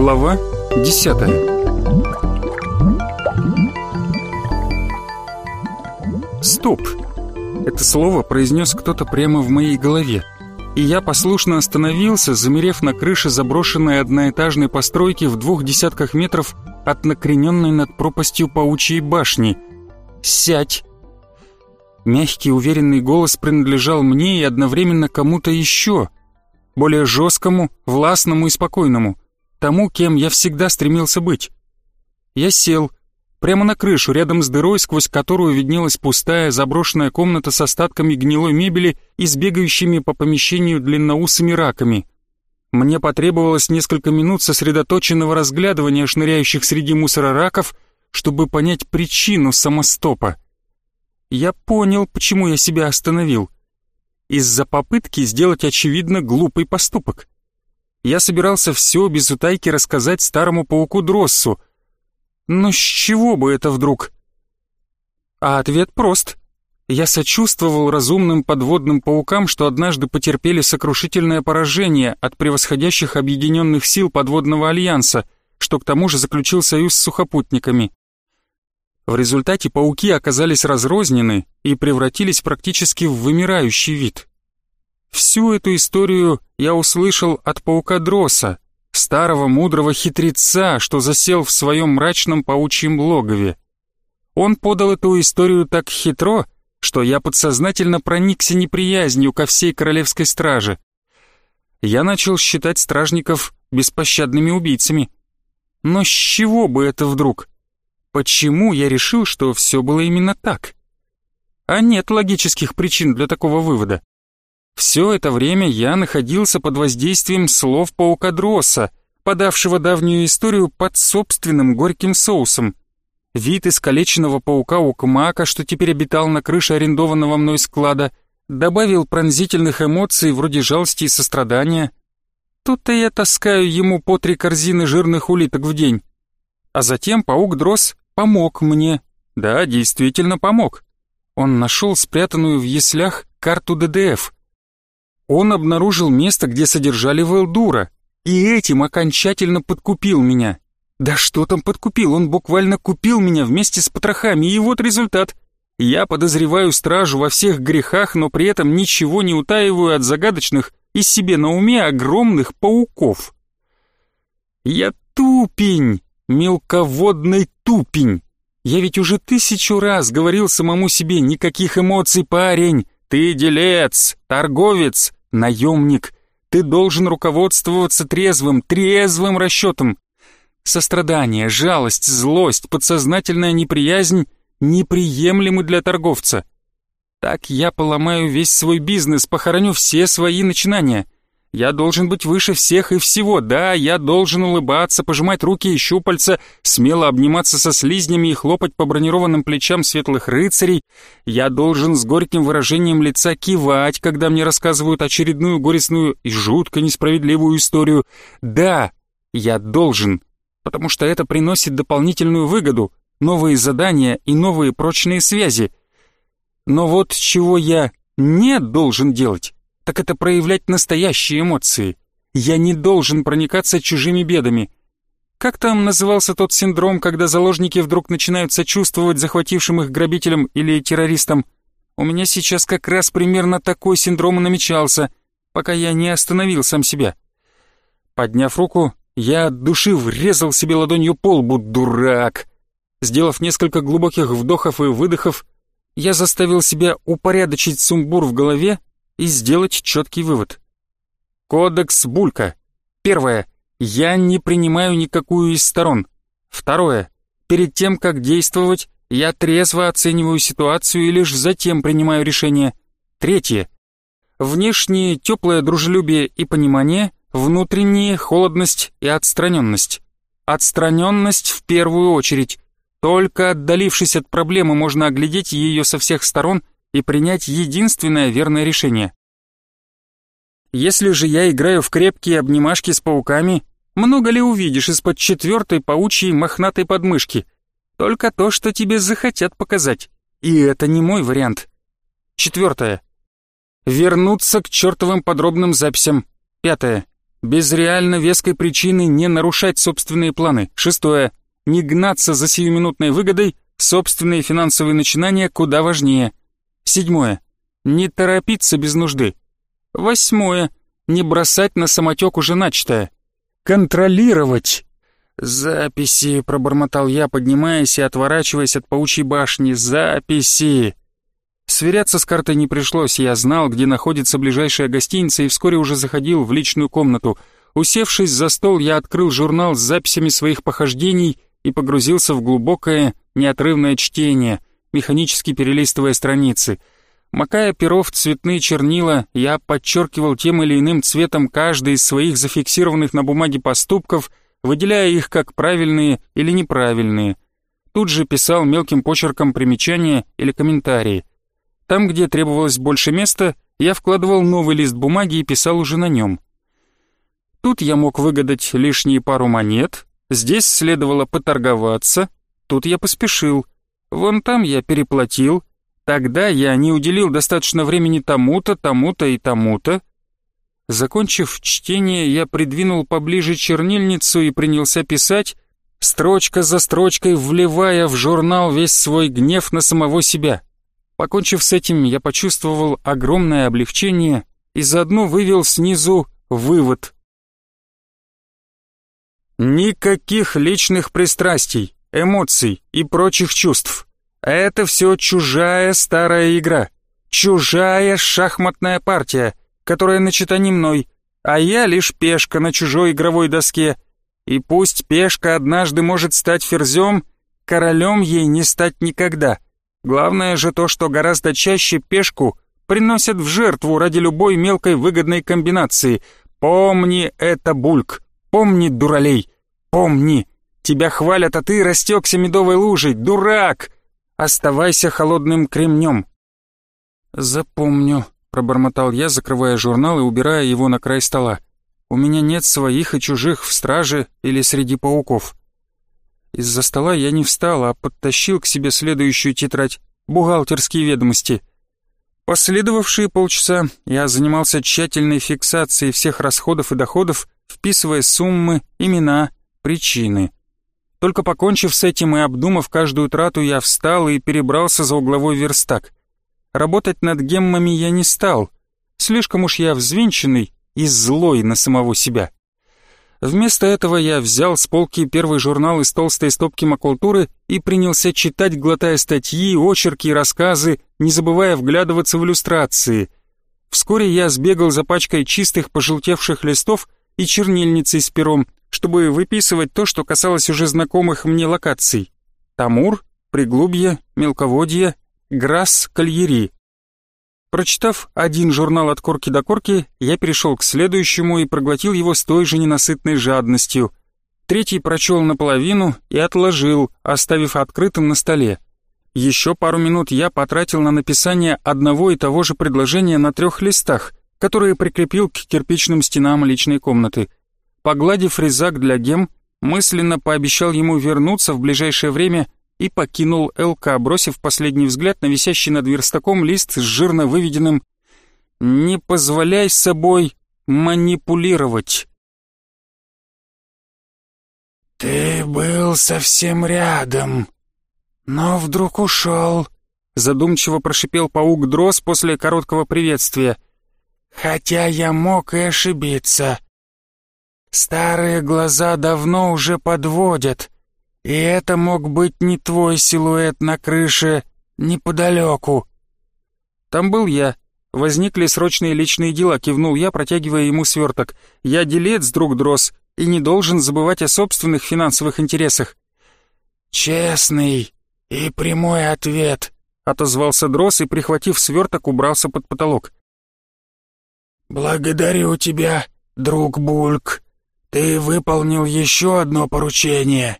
Глава 10 Стоп! Это слово произнес кто-то прямо в моей голове. И я послушно остановился, замерев на крыше заброшенной одноэтажной постройки в двух десятках метров от накрененной над пропастью паучьей башни. «Сядь!» Мягкий, уверенный голос принадлежал мне и одновременно кому-то еще, более жесткому, властному и спокойному, тому, кем я всегда стремился быть. Я сел, прямо на крышу, рядом с дырой, сквозь которую виднелась пустая, заброшенная комната с остатками гнилой мебели и с бегающими по помещению длинноусыми раками. Мне потребовалось несколько минут сосредоточенного разглядывания шныряющих среди мусора раков, чтобы понять причину самостопа. Я понял, почему я себя остановил. Из-за попытки сделать очевидно глупый поступок. Я собирался все без утайки рассказать старому пауку Дроссу. Но с чего бы это вдруг? А ответ прост. Я сочувствовал разумным подводным паукам, что однажды потерпели сокрушительное поражение от превосходящих объединенных сил подводного альянса, что к тому же заключил союз с сухопутниками. В результате пауки оказались разрознены и превратились практически в вымирающий вид. Всю эту историю я услышал от паука Дроса, старого мудрого хитреца, что засел в своем мрачном паучьем логове. Он подал эту историю так хитро, что я подсознательно проникся неприязнью ко всей королевской страже. Я начал считать стражников беспощадными убийцами. Но с чего бы это вдруг? Почему я решил, что все было именно так? А нет логических причин для такого вывода. Все это время я находился под воздействием слов паука Дросса, подавшего давнюю историю под собственным горьким соусом. Вид искалеченного паука Укмака, что теперь обитал на крыше арендованного мной склада, добавил пронзительных эмоций вроде жалости и сострадания. Тут-то я таскаю ему по три корзины жирных улиток в день. А затем паук Дросс помог мне. Да, действительно помог. Он нашел спрятанную в яслях карту ДДФ. Он обнаружил место, где содержали Велдура, и этим окончательно подкупил меня. Да что там подкупил, он буквально купил меня вместе с потрохами, и вот результат. Я подозреваю стражу во всех грехах, но при этом ничего не утаиваю от загадочных и себе на уме огромных пауков. Я тупень, мелководный тупень. Я ведь уже тысячу раз говорил самому себе, никаких эмоций, парень. Ты делец, торговец, наемник. Ты должен руководствоваться трезвым, трезвым расчетом. Сострадание, жалость, злость, подсознательная неприязнь неприемлемы для торговца. Так я поломаю весь свой бизнес, похороню все свои начинания. Я должен быть выше всех и всего, да, я должен улыбаться, пожимать руки и щупальца, смело обниматься со слизнями и хлопать по бронированным плечам светлых рыцарей. Я должен с горьким выражением лица кивать, когда мне рассказывают очередную горестную и жутко несправедливую историю. Да, я должен, потому что это приносит дополнительную выгоду, новые задания и новые прочные связи. Но вот чего я не должен делать так это проявлять настоящие эмоции. Я не должен проникаться чужими бедами. Как там назывался тот синдром, когда заложники вдруг начинают сочувствовать захватившим их грабителям или террористам? У меня сейчас как раз примерно такой синдром и намечался, пока я не остановил сам себя. Подняв руку, я от души врезал себе ладонью по лбу, дурак. Сделав несколько глубоких вдохов и выдохов, я заставил себя упорядочить сумбур в голове и сделать четкий вывод. Кодекс Булька. Первое. Я не принимаю никакую из сторон. Второе. Перед тем, как действовать, я трезво оцениваю ситуацию и лишь затем принимаю решение. Третье. Внешнее теплое дружелюбие и понимание, внутреннее холодность и отстраненность. Отстраненность в первую очередь. Только отдалившись от проблемы, можно оглядеть ее со всех сторон и принять единственное верное решение. Если же я играю в крепкие обнимашки с пауками, много ли увидишь из-под четвертой паучьей мохнатой подмышки? Только то, что тебе захотят показать. И это не мой вариант. Четвертое. Вернуться к чертовым подробным записям. Пятое. Без реально веской причины не нарушать собственные планы. Шестое. Не гнаться за сиюминутной выгодой, собственные финансовые начинания куда важнее. Седьмое. Не торопиться без нужды. Восьмое. Не бросать на самотек уже начатое. Контролировать. «Записи», — пробормотал я, поднимаясь и отворачиваясь от паучьей башни. «Записи!» Сверяться с картой не пришлось, я знал, где находится ближайшая гостиница и вскоре уже заходил в личную комнату. Усевшись за стол, я открыл журнал с записями своих похождений и погрузился в глубокое, неотрывное чтение, механически перелистывая страницы. Макая перо в цветные чернила, я подчеркивал тем или иным цветом каждый из своих зафиксированных на бумаге поступков, выделяя их как правильные или неправильные. Тут же писал мелким почерком примечания или комментарии. Там, где требовалось больше места, я вкладывал новый лист бумаги и писал уже на нем. Тут я мог выгадать лишние пару монет, здесь следовало поторговаться, тут я поспешил. Вон там я переплатил, тогда я не уделил достаточно времени тому-то, тому-то и тому-то. Закончив чтение, я придвинул поближе чернильницу и принялся писать, строчка за строчкой вливая в журнал весь свой гнев на самого себя. Покончив с этим, я почувствовал огромное облегчение и заодно вывел снизу вывод. Никаких личных пристрастий, эмоций и прочих чувств. Это все чужая старая игра, чужая шахматная партия, которая начата не мной, а я лишь пешка на чужой игровой доске. И пусть пешка однажды может стать ферзем, королем ей не стать никогда — Главное же то, что гораздо чаще пешку приносят в жертву ради любой мелкой выгодной комбинации. Помни это, Бульк, помни, дуралей, помни. Тебя хвалят, а ты растекся медовой лужей, дурак! Оставайся холодным кремнем. Запомню, пробормотал я, закрывая журнал и убирая его на край стола. У меня нет своих и чужих в страже или среди пауков. Из-за стола я не встал, а подтащил к себе следующую тетрадь «Бухгалтерские ведомости». Последовавшие полчаса я занимался тщательной фиксацией всех расходов и доходов, вписывая суммы, имена, причины. Только покончив с этим и обдумав каждую трату, я встал и перебрался за угловой верстак. Работать над геммами я не стал. Слишком уж я взвинченный и злой на самого себя. Вместо этого я взял с полки первый журнал из толстой стопки макултуры и принялся читать, глотая статьи, очерки и рассказы, не забывая вглядываться в иллюстрации. Вскоре я сбегал за пачкой чистых пожелтевших листов и чернильницей с пером, чтобы выписывать то, что касалось уже знакомых мне локаций. Тамур, Приглубье, Мелководье, Грасс, Кальери. Прочитав один журнал от корки до корки, я перешел к следующему и проглотил его с той же ненасытной жадностью. Третий прочел наполовину и отложил, оставив открытым на столе. Еще пару минут я потратил на написание одного и того же предложения на трех листах, которые прикрепил к кирпичным стенам личной комнаты. Погладив резак для гем, мысленно пообещал ему вернуться в ближайшее время и покинул ЛК, бросив последний взгляд на висящий над верстаком лист с жирно выведенным «Не позволяй собой манипулировать». «Ты был совсем рядом, но вдруг ушел», — задумчиво прошипел паук Дрос после короткого приветствия. «Хотя я мог и ошибиться. Старые глаза давно уже подводят». И это мог быть не твой силуэт на крыше неподалеку. Там был я. Возникли срочные личные дела, кивнул я, протягивая ему сверток. Я делец, друг Дрос, и не должен забывать о собственных финансовых интересах. Честный и прямой ответ, отозвался Дрос и, прихватив сверток, убрался под потолок. Благодарю тебя, друг Бульк. Ты выполнил еще одно поручение.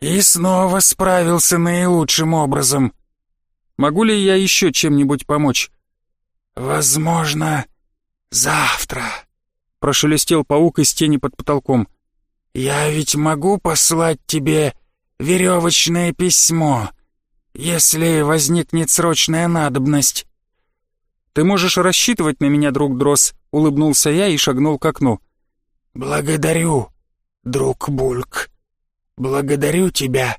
И снова справился наилучшим образом. Могу ли я еще чем-нибудь помочь? Возможно, завтра. Прошелестел паук из тени под потолком. Я ведь могу послать тебе веревочное письмо, если возникнет срочная надобность. Ты можешь рассчитывать на меня, друг Дрос, улыбнулся я и шагнул к окну. Благодарю, друг Бульк. Благодарю тебя.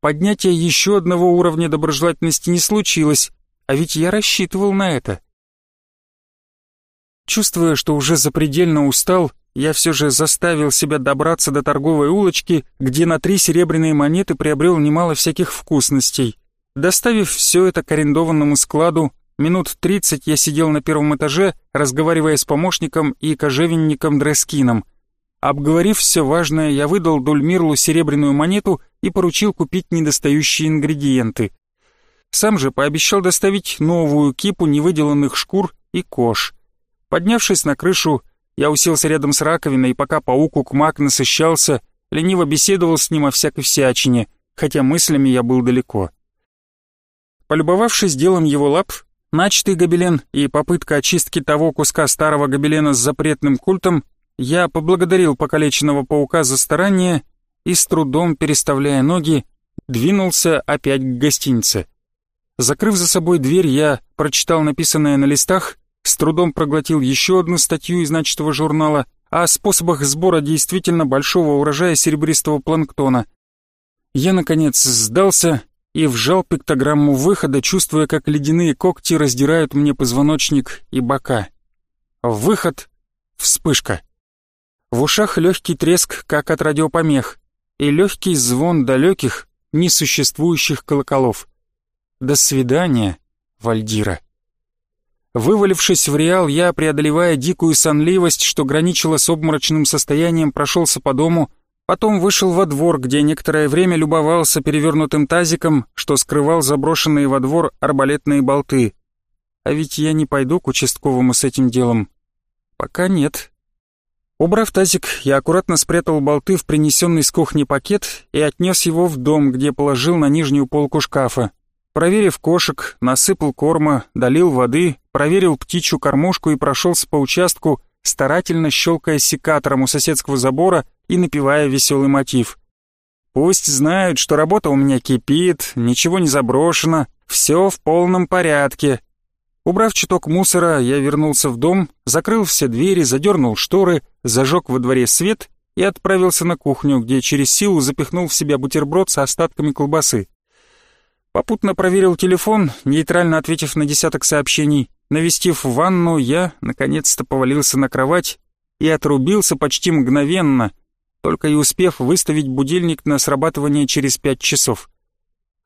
Поднятие еще одного уровня доброжелательности не случилось, а ведь я рассчитывал на это. Чувствуя, что уже запредельно устал, я все же заставил себя добраться до торговой улочки, где на три серебряные монеты приобрел немало всяких вкусностей. Доставив все это к арендованному складу, минут тридцать я сидел на первом этаже, разговаривая с помощником и кожевенником Дрескином — Обговорив все важное, я выдал Дульмирлу серебряную монету и поручил купить недостающие ингредиенты. Сам же пообещал доставить новую кипу невыделанных шкур и кож. Поднявшись на крышу, я уселся рядом с раковиной, и пока паук Укмак насыщался, лениво беседовал с ним о всякой всячине, хотя мыслями я был далеко. Полюбовавшись делом его лап, начатый гобелен и попытка очистки того куска старого гобелена с запретным культом я поблагодарил покалеченного паука за старание и с трудом переставляя ноги, двинулся опять к гостинице. Закрыв за собой дверь, я прочитал написанное на листах, с трудом проглотил еще одну статью из начатого журнала о способах сбора действительно большого урожая серебристого планктона. Я, наконец, сдался и вжал пиктограмму выхода, чувствуя, как ледяные когти раздирают мне позвоночник и бока. Выход — вспышка. В ушах легкий треск, как от радиопомех, и легкий звон далеких, несуществующих колоколов. До свидания, Вальдира. Вывалившись в реал, я, преодолевая дикую сонливость, что граничила с обморочным состоянием, прошелся по дому, потом вышел во двор, где некоторое время любовался перевернутым тазиком, что скрывал заброшенные во двор арбалетные болты. А ведь я не пойду к участковому с этим делом. Пока нет. Убрав тазик, я аккуратно спрятал болты в принесенный с кухни пакет и отнес его в дом, где положил на нижнюю полку шкафа. Проверив кошек, насыпал корма, долил воды, проверил птичью кормушку и прошелся по участку, старательно щелкая секатором у соседского забора и напевая веселый мотив. «Пусть знают, что работа у меня кипит, ничего не заброшено, все в полном порядке, Убрав чуток мусора, я вернулся в дом, закрыл все двери, задернул шторы, зажег во дворе свет и отправился на кухню, где через силу запихнул в себя бутерброд с остатками колбасы. Попутно проверил телефон, нейтрально ответив на десяток сообщений. Навестив ванну, я, наконец-то, повалился на кровать и отрубился почти мгновенно, только и успев выставить будильник на срабатывание через пять часов.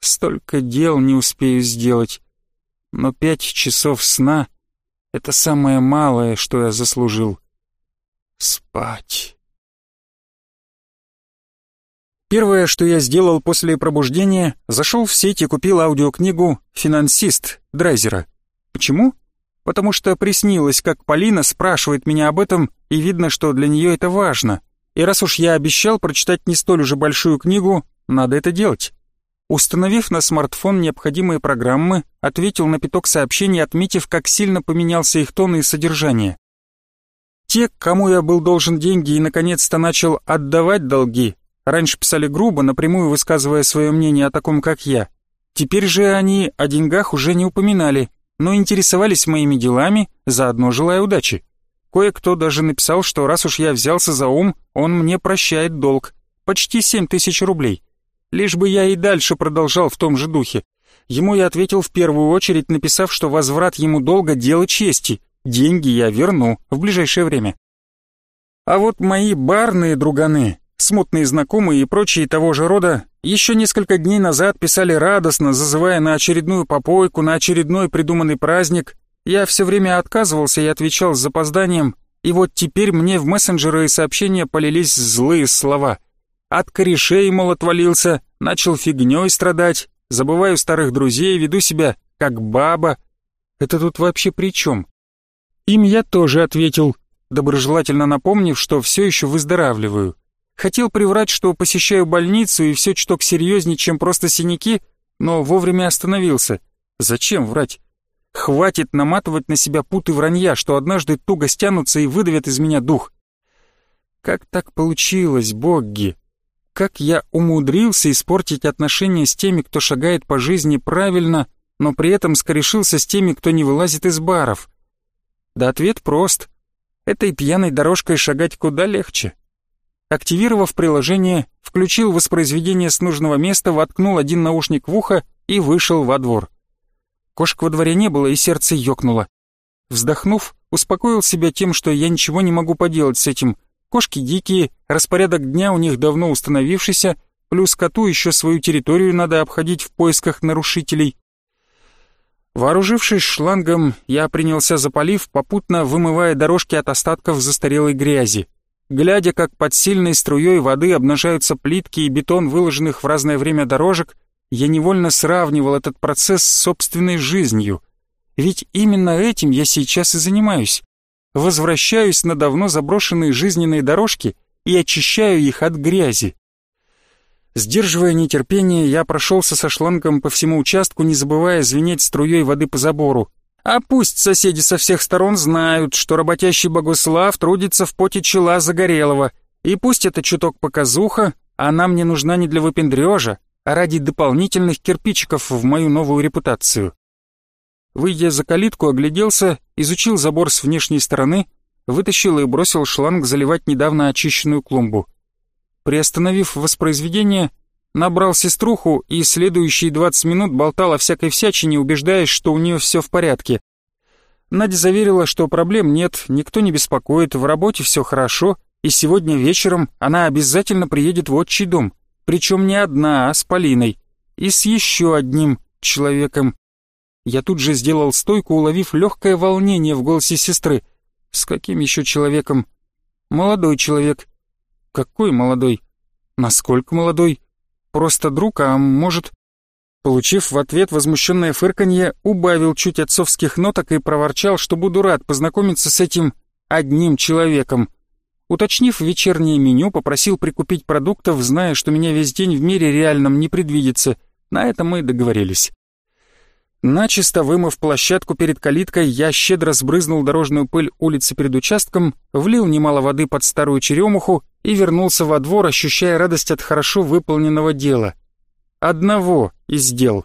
Столько дел не успею сделать но пять часов сна — это самое малое, что я заслужил. Спать. Первое, что я сделал после пробуждения, зашел в сеть и купил аудиокнигу «Финансист» Драйзера. Почему? Потому что приснилось, как Полина спрашивает меня об этом, и видно, что для нее это важно. И раз уж я обещал прочитать не столь уже большую книгу, надо это делать. Установив на смартфон необходимые программы, ответил на пяток сообщений, отметив, как сильно поменялся их тон и содержание. Те, кому я был должен деньги и наконец-то начал отдавать долги, раньше писали грубо, напрямую высказывая свое мнение о таком, как я. Теперь же они о деньгах уже не упоминали, но интересовались моими делами, заодно желая удачи. Кое-кто даже написал, что раз уж я взялся за ум, он мне прощает долг. Почти семь тысяч рублей. Лишь бы я и дальше продолжал в том же духе. Ему я ответил в первую очередь, написав, что возврат ему долга — дело чести. Деньги я верну в ближайшее время. А вот мои барные друганы, смутные знакомые и прочие того же рода, еще несколько дней назад писали радостно, зазывая на очередную попойку, на очередной придуманный праздник. Я все время отказывался и отвечал с запозданием, и вот теперь мне в мессенджеры и сообщения полились злые слова — от корешей, мол, отвалился, начал фигней страдать, забываю старых друзей, веду себя как баба. Это тут вообще при чем? Им я тоже ответил, доброжелательно напомнив, что все еще выздоравливаю. Хотел приврать, что посещаю больницу и все чуток серьезнее, чем просто синяки, но вовремя остановился. Зачем врать? Хватит наматывать на себя путы вранья, что однажды туго стянутся и выдавят из меня дух. Как так получилось, Богги? как я умудрился испортить отношения с теми, кто шагает по жизни правильно, но при этом скорешился с теми, кто не вылазит из баров? Да ответ прост. Этой пьяной дорожкой шагать куда легче. Активировав приложение, включил воспроизведение с нужного места, воткнул один наушник в ухо и вышел во двор. Кошек во дворе не было, и сердце ёкнуло. Вздохнув, успокоил себя тем, что я ничего не могу поделать с этим. Кошки дикие, распорядок дня у них давно установившийся, плюс коту еще свою территорию надо обходить в поисках нарушителей. Вооружившись шлангом, я принялся за полив, попутно вымывая дорожки от остатков застарелой грязи. Глядя, как под сильной струей воды обнажаются плитки и бетон выложенных в разное время дорожек, я невольно сравнивал этот процесс с собственной жизнью. Ведь именно этим я сейчас и занимаюсь. Возвращаюсь на давно заброшенные жизненные дорожки и очищаю их от грязи. Сдерживая нетерпение, я прошелся со шлангом по всему участку, не забывая звенеть струей воды по забору. А пусть соседи со всех сторон знают, что работящий Богослав трудится в поте чела Загорелого, и пусть это чуток показуха, она мне нужна не для выпендрежа, а ради дополнительных кирпичиков в мою новую репутацию. Выйдя за калитку, огляделся, изучил забор с внешней стороны, вытащил и бросил шланг заливать недавно очищенную клумбу. Приостановив воспроизведение, набрал сеструху и следующие 20 минут болтал о всякой всячине, убеждаясь, что у нее все в порядке. Надя заверила, что проблем нет, никто не беспокоит, в работе все хорошо, и сегодня вечером она обязательно приедет в отчий дом, причем не одна, а с Полиной, и с еще одним человеком. Я тут же сделал стойку, уловив легкое волнение в голосе сестры. С каким еще человеком? Молодой человек. Какой молодой? Насколько молодой? Просто друг, а может... Получив в ответ возмущенное фырканье, убавил чуть отцовских ноток и проворчал, что буду рад познакомиться с этим одним человеком. Уточнив вечернее меню, попросил прикупить продуктов, зная, что меня весь день в мире реальном не предвидится. На этом мы и договорились. Начисто вымыв площадку перед калиткой, я щедро сбрызнул дорожную пыль улицы перед участком, влил немало воды под старую черемуху и вернулся во двор, ощущая радость от хорошо выполненного дела. Одного из дел.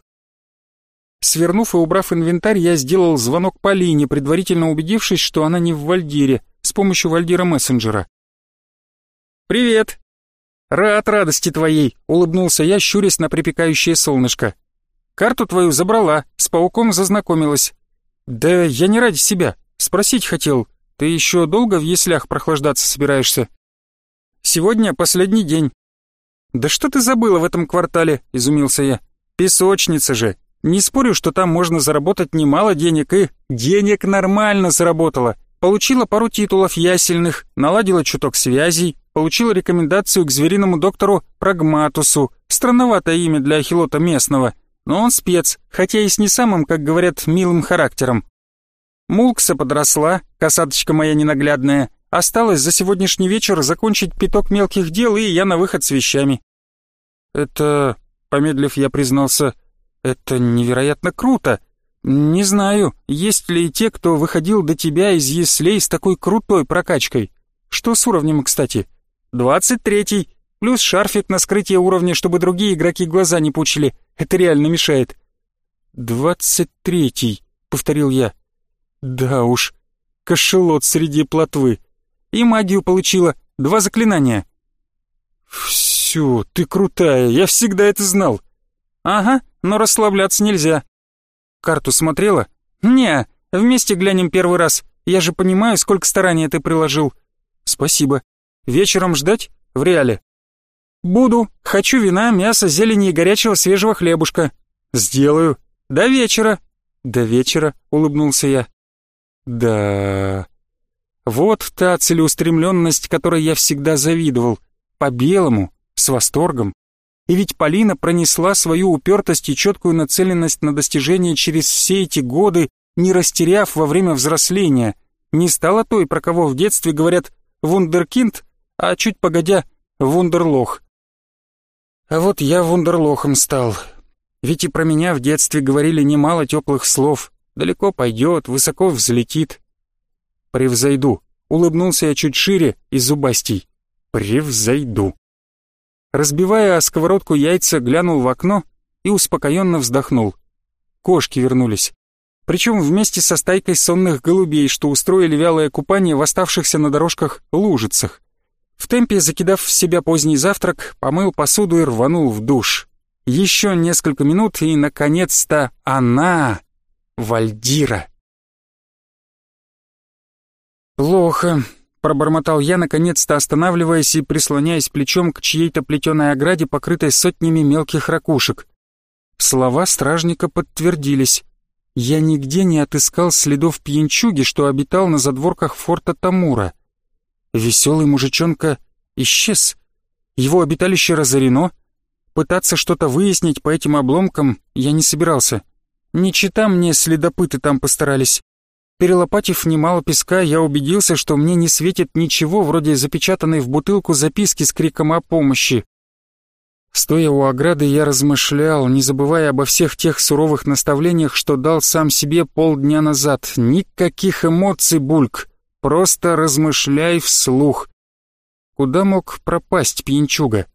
Свернув и убрав инвентарь, я сделал звонок Полине, предварительно убедившись, что она не в Вальдире, с помощью Вальдира мессенджера. «Привет!» «Рад радости твоей!» — улыбнулся я, щурясь на припекающее солнышко. Карту твою забрала, с пауком зазнакомилась. Да я не ради себя, спросить хотел. Ты еще долго в яслях прохлаждаться собираешься? Сегодня последний день. Да что ты забыла в этом квартале, изумился я. Песочница же. Не спорю, что там можно заработать немало денег и... Денег нормально заработала. Получила пару титулов ясельных, наладила чуток связей, получила рекомендацию к звериному доктору Прагматусу. Странноватое имя для ахилота местного — но он спец, хотя и с не самым, как говорят, милым характером. Мулкса подросла, касаточка моя ненаглядная. Осталось за сегодняшний вечер закончить пяток мелких дел, и я на выход с вещами. Это, помедлив, я признался, это невероятно круто. Не знаю, есть ли те, кто выходил до тебя из яслей с такой крутой прокачкой. Что с уровнем, кстати? Двадцать третий, плюс шарфик на скрытие уровня, чтобы другие игроки глаза не пучили. Это реально мешает. «Двадцать третий», — повторил я. «Да уж, кошелот среди плотвы. И магию получила, два заклинания». «Все, ты крутая, я всегда это знал». «Ага, но расслабляться нельзя». «Карту смотрела?» «Не, вместе глянем первый раз. Я же понимаю, сколько старания ты приложил». «Спасибо. Вечером ждать? В реале?» «Буду. Хочу вина, мяса, зелени и горячего свежего хлебушка». «Сделаю. До вечера». «До вечера», — улыбнулся я. «Да...» Вот та целеустремленность, которой я всегда завидовал. По-белому, с восторгом. И ведь Полина пронесла свою упертость и четкую нацеленность на достижение через все эти годы, не растеряв во время взросления. Не стала той, про кого в детстве говорят «вундеркинд», а чуть погодя «вундерлох». А вот я вундерлохом стал. Ведь и про меня в детстве говорили немало теплых слов. Далеко пойдет, высоко взлетит. Превзойду. Улыбнулся я чуть шире и зубастей. Превзойду. Разбивая о сковородку яйца, глянул в окно и успокоенно вздохнул. Кошки вернулись. Причем вместе со стайкой сонных голубей, что устроили вялое купание в оставшихся на дорожках лужицах. В темпе, закидав в себя поздний завтрак, помыл посуду и рванул в душ. Еще несколько минут, и, наконец-то, она, Вальдира. «Плохо», — пробормотал я, наконец-то останавливаясь и прислоняясь плечом к чьей-то плетеной ограде, покрытой сотнями мелких ракушек. Слова стражника подтвердились. Я нигде не отыскал следов пьянчуги, что обитал на задворках форта Тамура. Веселый мужичонка исчез. Его обиталище разорено. Пытаться что-то выяснить по этим обломкам я не собирался. Не чита мне следопыты там постарались. Перелопатив немало песка, я убедился, что мне не светит ничего вроде запечатанной в бутылку записки с криком о помощи. Стоя у ограды, я размышлял, не забывая обо всех тех суровых наставлениях, что дал сам себе полдня назад. Никаких эмоций, Бульк, просто размышляй вслух. Куда мог пропасть пьянчуга?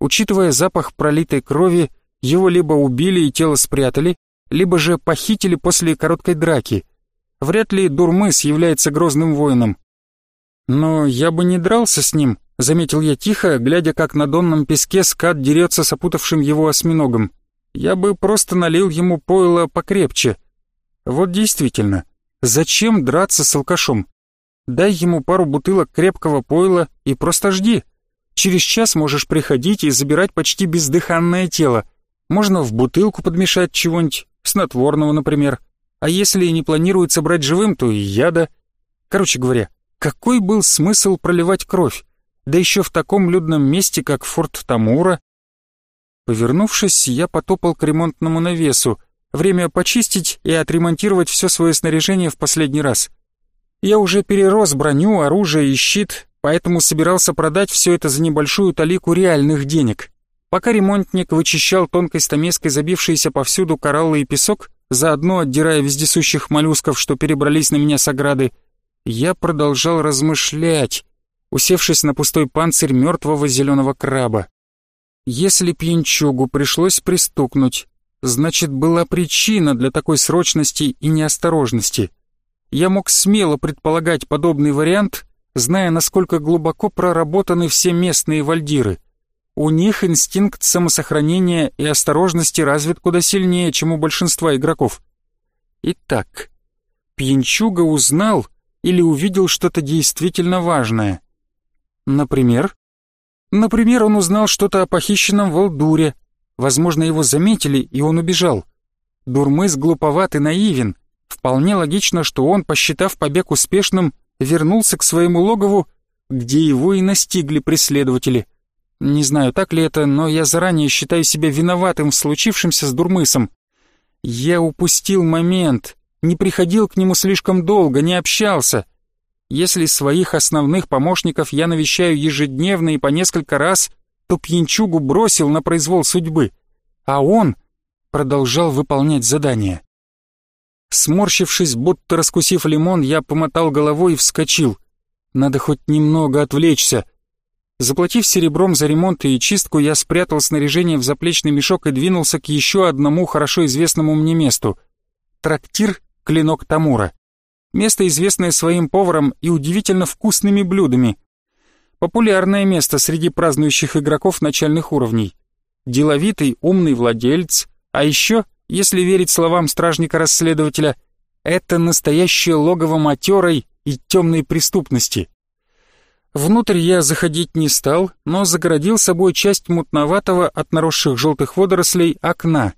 Учитывая запах пролитой крови, его либо убили и тело спрятали, либо же похитили после короткой драки. Вряд ли Дурмыс является грозным воином. Но я бы не дрался с ним, Заметил я тихо, глядя, как на донном песке скат дерется с опутавшим его осьминогом. Я бы просто налил ему пойло покрепче. Вот действительно, зачем драться с алкашом? Дай ему пару бутылок крепкого пойла и просто жди. Через час можешь приходить и забирать почти бездыханное тело. Можно в бутылку подмешать чего-нибудь, снотворного, например. А если не планируется брать живым, то и яда. Короче говоря, какой был смысл проливать кровь? да еще в таком людном месте, как форт Тамура. Повернувшись, я потопал к ремонтному навесу. Время почистить и отремонтировать все свое снаряжение в последний раз. Я уже перерос броню, оружие и щит, поэтому собирался продать все это за небольшую талику реальных денег. Пока ремонтник вычищал тонкой стамеской забившиеся повсюду кораллы и песок, заодно отдирая вездесущих моллюсков, что перебрались на меня с ограды, я продолжал размышлять, усевшись на пустой панцирь мертвого зеленого краба. Если пьянчугу пришлось пристукнуть, значит, была причина для такой срочности и неосторожности. Я мог смело предполагать подобный вариант, зная, насколько глубоко проработаны все местные вальдиры. У них инстинкт самосохранения и осторожности развит куда сильнее, чем у большинства игроков. Итак, пьянчуга узнал или увидел что-то действительно важное — Например? Например, он узнал что-то о похищенном Волдуре. Возможно, его заметили, и он убежал. Дурмыс глуповат и наивен. Вполне логично, что он, посчитав побег успешным, вернулся к своему логову, где его и настигли преследователи. Не знаю, так ли это, но я заранее считаю себя виноватым в случившемся с Дурмысом. Я упустил момент, не приходил к нему слишком долго, не общался. Если своих основных помощников я навещаю ежедневно и по несколько раз, то пьянчугу бросил на произвол судьбы, а он продолжал выполнять задание. Сморщившись, будто раскусив лимон, я помотал головой и вскочил. Надо хоть немного отвлечься. Заплатив серебром за ремонт и чистку, я спрятал снаряжение в заплечный мешок и двинулся к еще одному хорошо известному мне месту. Трактир «Клинок Тамура». Место, известное своим поваром и удивительно вкусными блюдами. Популярное место среди празднующих игроков начальных уровней. Деловитый, умный владелец, а еще, если верить словам стражника-расследователя, это настоящее логово матерой и темной преступности. Внутрь я заходить не стал, но загородил собой часть мутноватого от наросших желтых водорослей окна.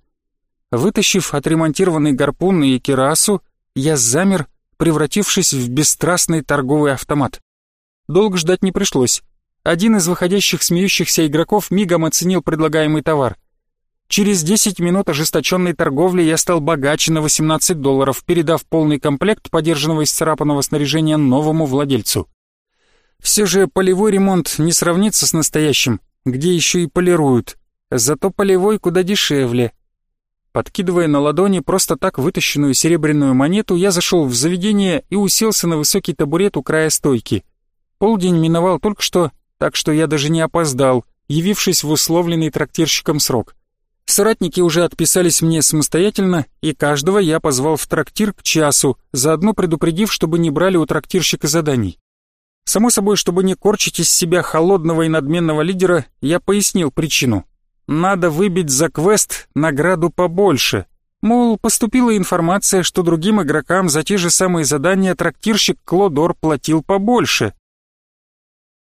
Вытащив отремонтированный гарпун и керасу, я замер превратившись в бесстрастный торговый автомат. Долго ждать не пришлось. Один из выходящих смеющихся игроков мигом оценил предлагаемый товар. Через 10 минут ожесточенной торговли я стал богаче на 18 долларов, передав полный комплект подержанного и сцарапанного снаряжения новому владельцу. Все же полевой ремонт не сравнится с настоящим, где еще и полируют. Зато полевой куда дешевле, Подкидывая на ладони просто так вытащенную серебряную монету, я зашел в заведение и уселся на высокий табурет у края стойки. Полдень миновал только что, так что я даже не опоздал, явившись в условленный трактирщиком срок. Соратники уже отписались мне самостоятельно, и каждого я позвал в трактир к часу, заодно предупредив, чтобы не брали у трактирщика заданий. Само собой, чтобы не корчить из себя холодного и надменного лидера, я пояснил причину. Надо выбить за квест награду побольше. Мол, поступила информация, что другим игрокам за те же самые задания трактирщик Клодор платил побольше.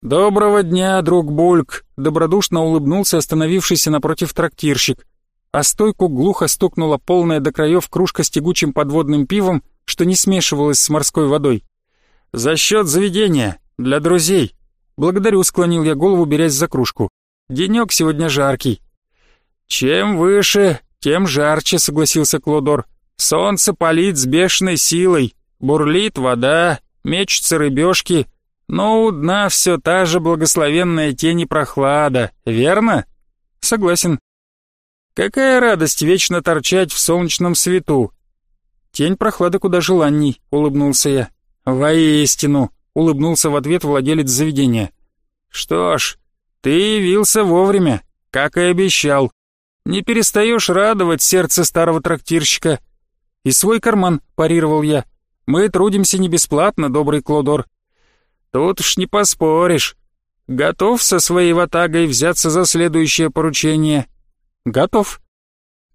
«Доброго дня, друг Бульк!» — добродушно улыбнулся остановившийся напротив трактирщик. А стойку глухо стукнула полная до краев кружка с тягучим подводным пивом, что не смешивалось с морской водой. «За счет заведения, для друзей!» «Благодарю», — склонил я голову, берясь за кружку. «Денек сегодня жаркий». «Чем выше, тем жарче», — согласился Клодор. «Солнце палит с бешеной силой, бурлит вода, мечутся рыбешки, но у дна все та же благословенная тень и прохлада, верно? Согласен. Какая радость вечно торчать в солнечном свету. Тень прохлады куда желанней, улыбнулся я. Воистину, улыбнулся в ответ владелец заведения. Что ж, ты явился вовремя, как и обещал. Не перестаешь радовать сердце старого трактирщика. И свой карман, парировал я. Мы трудимся не бесплатно, добрый Клодор. Тут уж не поспоришь. Готов со своей ватагой взяться за следующее поручение? Готов.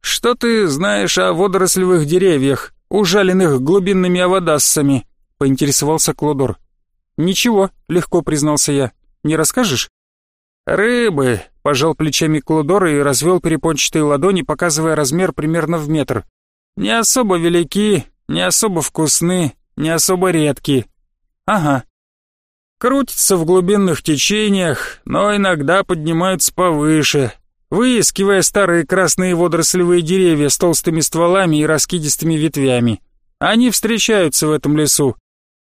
Что ты знаешь о водорослевых деревьях, ужаленных глубинными аводассами? Поинтересовался Клодор. Ничего, легко признался я. Не расскажешь? Рыбы, пожал плечами Клодор и развел перепончатые ладони, показывая размер примерно в метр. Не особо велики, не особо вкусны, не особо редки. Ага, Крутятся в глубинных течениях, но иногда поднимаются повыше, выискивая старые красные водорослевые деревья с толстыми стволами и раскидистыми ветвями. Они встречаются в этом лесу.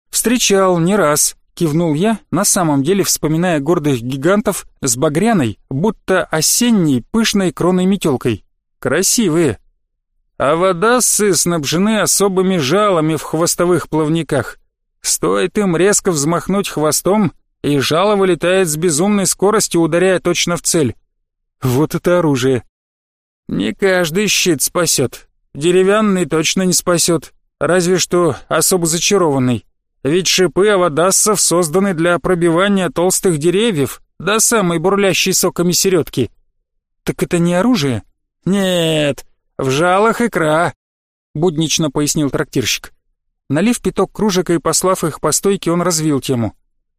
Встречал не раз, кивнул я, на самом деле вспоминая гордых гигантов с багряной, будто осенней пышной кроной метелкой. Красивые. А водассы снабжены особыми жалами в хвостовых плавниках. Стоит им резко взмахнуть хвостом, и жало вылетает с безумной скоростью, ударяя точно в цель. Вот это оружие. Не каждый щит спасет. Деревянный точно не спасет, разве что особо зачарованный. Ведь шипы авадассов созданы для пробивания толстых деревьев до самой бурлящей соками середки. Так это не оружие? Нет, в жалах икра, буднично пояснил трактирщик. Налив пяток кружек и послав их по стойке, он развил тему.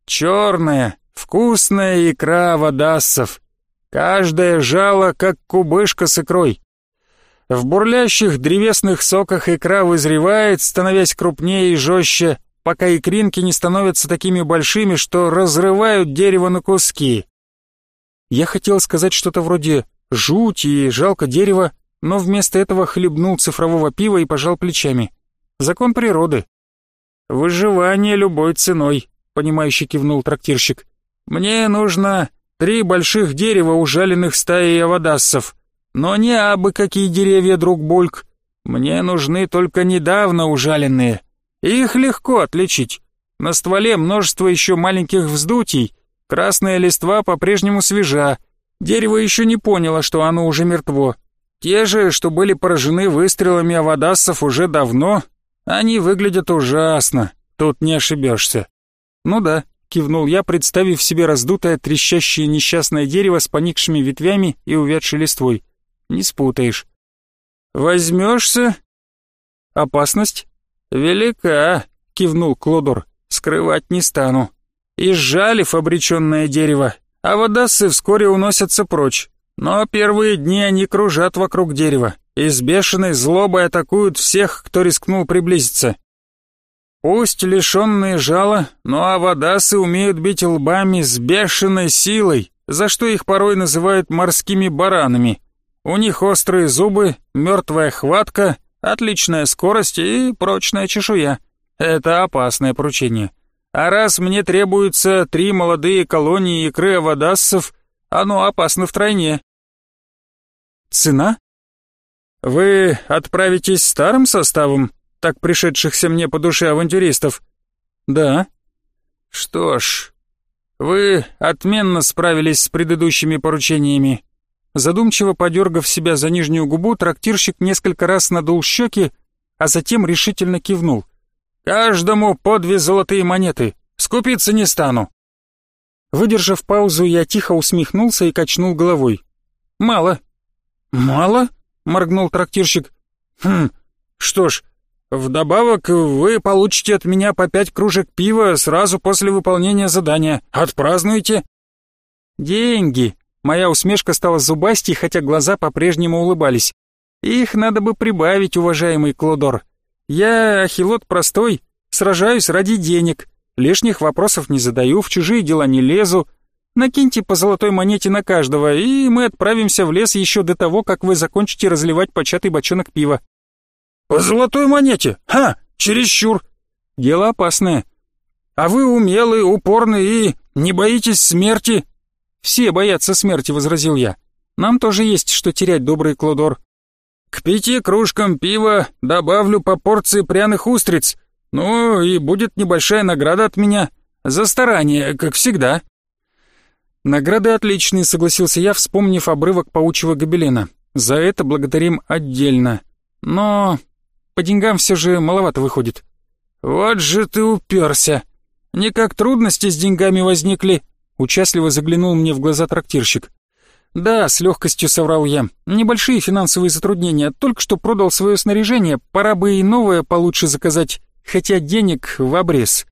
«Черная, вкусная икра водассов. Каждое жало, как кубышка с икрой. В бурлящих древесных соках икра вызревает, становясь крупнее и жестче, пока икринки не становятся такими большими, что разрывают дерево на куски. Я хотел сказать что-то вроде «жуть» и «жалко дерево», но вместо этого хлебнул цифрового пива и пожал плечами. Закон природы. Выживание любой ценой, понимающе кивнул трактирщик. Мне нужно три больших дерева, ужаленных стаей авадассов. Но не абы какие деревья, друг Бульк. Мне нужны только недавно ужаленные. Их легко отличить. На стволе множество еще маленьких вздутий. Красная листва по-прежнему свежа. Дерево еще не поняло, что оно уже мертво. Те же, что были поражены выстрелами авадассов уже давно, они выглядят ужасно, тут не ошибешься. Ну да, кивнул я, представив себе раздутое, трещащее несчастное дерево с поникшими ветвями и увядшей листвой. Не спутаешь. Возьмешься? Опасность? Велика, кивнул Клодор. Скрывать не стану. И сжалив обреченное дерево, а водасы вскоре уносятся прочь. Но первые дни они кружат вокруг дерева и с бешеной злобой атакуют всех, кто рискнул приблизиться. Пусть лишенные жала, но авадасы умеют бить лбами с бешеной силой, за что их порой называют морскими баранами. У них острые зубы, мертвая хватка, отличная скорость и прочная чешуя. Это опасное поручение. А раз мне требуются три молодые колонии икры авадассов, оно опасно втройне. Цена? «Вы отправитесь старым составом, так пришедшихся мне по душе авантюристов?» «Да». «Что ж, вы отменно справились с предыдущими поручениями. Задумчиво подергав себя за нижнюю губу, трактирщик несколько раз надул щеки, а затем решительно кивнул. «Каждому по две золотые монеты. Скупиться не стану». Выдержав паузу, я тихо усмехнулся и качнул головой. «Мало». «Мало?» — моргнул трактирщик. «Хм, что ж, вдобавок вы получите от меня по пять кружек пива сразу после выполнения задания. Отпразднуйте». «Деньги!» Моя усмешка стала зубастей, хотя глаза по-прежнему улыбались. «Их надо бы прибавить, уважаемый Клодор. Я ахилот простой, сражаюсь ради денег, лишних вопросов не задаю, в чужие дела не лезу. Накиньте по золотой монете на каждого, и мы отправимся в лес еще до того, как вы закончите разливать початый бочонок пива». «По золотой монете? Ха! Чересчур!» «Дело опасное. А вы умелый, упорный и не боитесь смерти?» «Все боятся смерти», — возразил я. «Нам тоже есть что терять, добрый Клодор». «К пяти кружкам пива добавлю по порции пряных устриц. Ну и будет небольшая награда от меня. За старание, как всегда». «Награды отличные», — согласился я, вспомнив обрывок паучьего гобелена. «За это благодарим отдельно. Но по деньгам все же маловато выходит». «Вот же ты уперся. Никак трудности с деньгами возникли», Участливо заглянул мне в глаза трактирщик. «Да, с легкостью соврал я. Небольшие финансовые затруднения. Только что продал свое снаряжение, пора бы и новое получше заказать, хотя денег в обрез.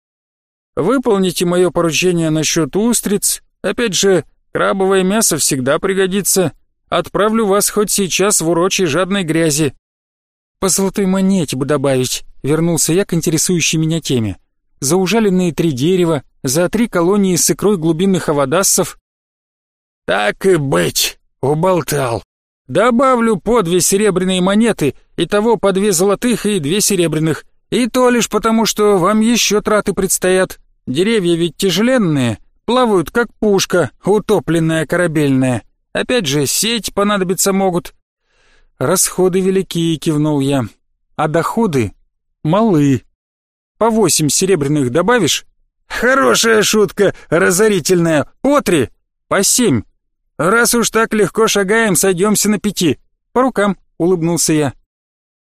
Выполните мое поручение насчет устриц. Опять же, крабовое мясо всегда пригодится. Отправлю вас хоть сейчас в урочи жадной грязи». «По золотой монете бы добавить», — вернулся я к интересующей меня теме. «За ужаленные три дерева, за три колонии с икрой глубинных авадассов. Так и быть, уболтал. Добавлю по две серебряные монеты, и того по две золотых и две серебряных. И то лишь потому, что вам еще траты предстоят. Деревья ведь тяжеленные, плавают как пушка, утопленная корабельная. Опять же, сеть понадобиться могут. Расходы великие, кивнул я. А доходы малы. По восемь серебряных добавишь, Хорошая шутка, разорительная. По три, по семь. Раз уж так легко шагаем, сойдемся на пяти. По рукам, улыбнулся я.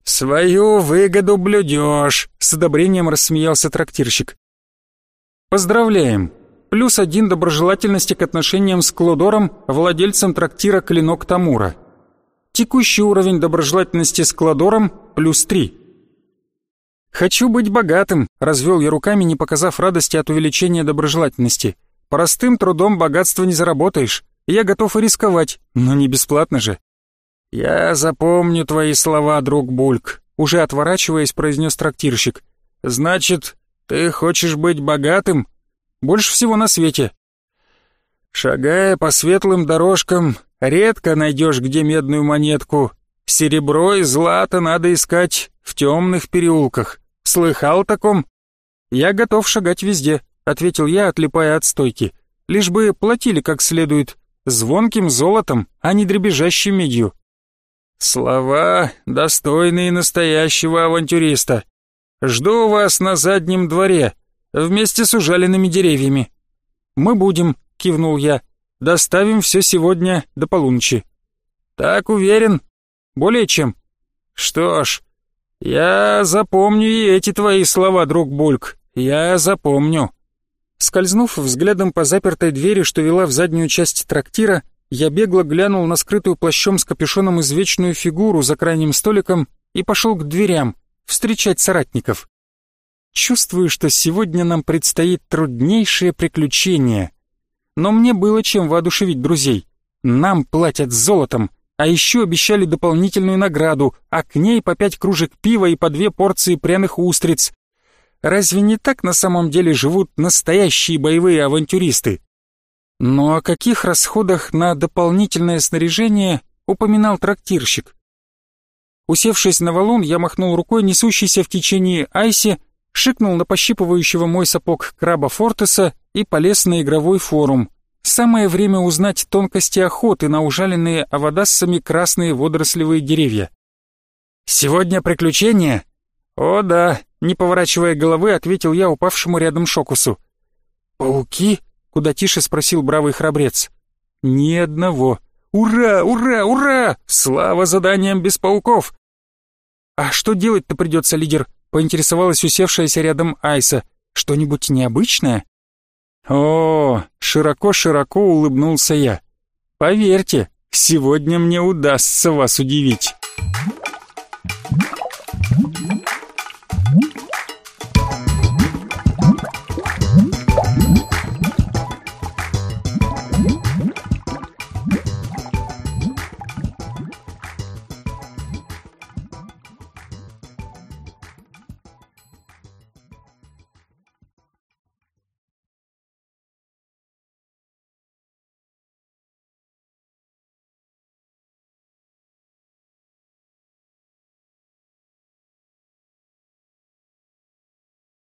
Свою выгоду блюдешь, с одобрением рассмеялся трактирщик. Поздравляем. Плюс один доброжелательности к отношениям с Клодором, владельцем трактира «Клинок Тамура». Текущий уровень доброжелательности с Клодором – плюс три. «Хочу быть богатым», — развел я руками, не показав радости от увеличения доброжелательности. «Простым трудом богатство не заработаешь. Я готов и рисковать, но не бесплатно же». «Я запомню твои слова, друг Бульк», — уже отворачиваясь, произнес трактирщик. «Значит, ты хочешь быть богатым? Больше всего на свете». «Шагая по светлым дорожкам, редко найдешь где медную монетку. Серебро и злато надо искать в темных переулках. Слыхал таком? Я готов шагать везде, ответил я, отлипая от стойки. Лишь бы платили как следует, звонким золотом, а не дребезжащей медью. Слова, достойные настоящего авантюриста. Жду вас на заднем дворе, вместе с ужаленными деревьями. Мы будем, кивнул я. Доставим все сегодня до полуночи. Так уверен? Более чем. Что ж, «Я запомню и эти твои слова, друг Бульк, я запомню». Скользнув взглядом по запертой двери, что вела в заднюю часть трактира, я бегло глянул на скрытую плащом с капюшоном извечную фигуру за крайним столиком и пошел к дверям, встречать соратников. Чувствую, что сегодня нам предстоит труднейшее приключение. Но мне было чем воодушевить друзей. Нам платят золотом, а еще обещали дополнительную награду, а к ней по пять кружек пива и по две порции пряных устриц. Разве не так на самом деле живут настоящие боевые авантюристы? Но о каких расходах на дополнительное снаряжение упоминал трактирщик? Усевшись на валун, я махнул рукой несущейся в течение Айси, шикнул на пощипывающего мой сапог краба Фортеса и полез на игровой форум. Самое время узнать тонкости охоты на ужаленные авадассами красные водорослевые деревья. «Сегодня приключение?» «О да», — не поворачивая головы, ответил я упавшему рядом Шокусу. «Пауки?» — куда тише спросил бравый храбрец. «Ни одного. Ура, ура, ура! Слава заданиям без пауков! А что делать-то придется, лидер? Поинтересовалась усевшаяся рядом Айса. Что-нибудь необычное? О, широко-широко улыбнулся я. Поверьте, сегодня мне удастся вас удивить.